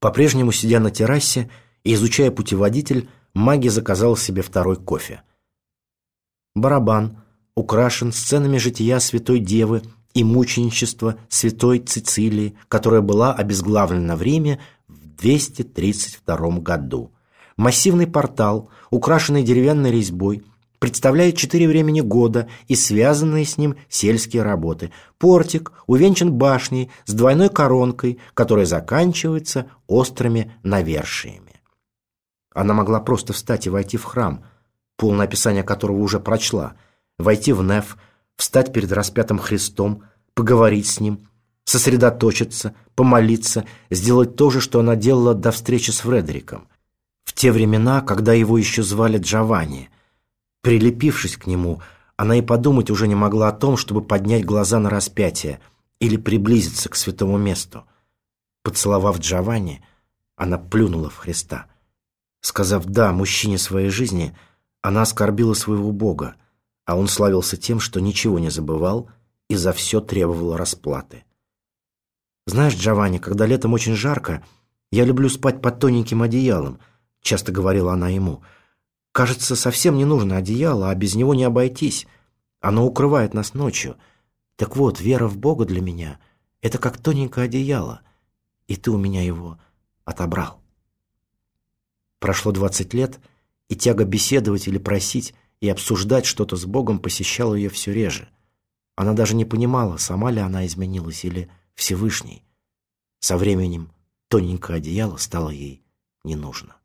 По-прежнему сидя на террасе и изучая путеводитель, Маги заказал себе второй кофе. Барабан украшен сценами жития Святой Девы и мученичества Святой Цицилии, которая была обезглавлена в Риме в 232 году. Массивный портал, украшенный деревянной резьбой, представляет четыре времени года и связанные с ним сельские работы. Портик увенчан башней с двойной коронкой, которая заканчивается острыми навершиями. Она могла просто встать и войти в храм, полное описание которого уже прочла, войти в Неф, встать перед распятым Христом, поговорить с ним, сосредоточиться, помолиться, сделать то же, что она делала до встречи с Фредериком. В те времена, когда его еще звали Джованни – Прилепившись к нему, она и подумать уже не могла о том, чтобы поднять глаза на распятие или приблизиться к святому месту. Поцеловав Джованни, она плюнула в Христа. Сказав «да» мужчине своей жизни, она оскорбила своего Бога, а он славился тем, что ничего не забывал и за все требовал расплаты. «Знаешь, Джованни, когда летом очень жарко, я люблю спать под тоненьким одеялом», часто говорила она ему – Кажется, совсем не нужно одеяло, а без него не обойтись. Оно укрывает нас ночью. Так вот, вера в Бога для меня — это как тоненькое одеяло, и ты у меня его отобрал. Прошло двадцать лет, и тяга беседовать или просить и обсуждать что-то с Богом посещала ее все реже. Она даже не понимала, сама ли она изменилась или Всевышний. Со временем тоненькое одеяло стало ей не нужно.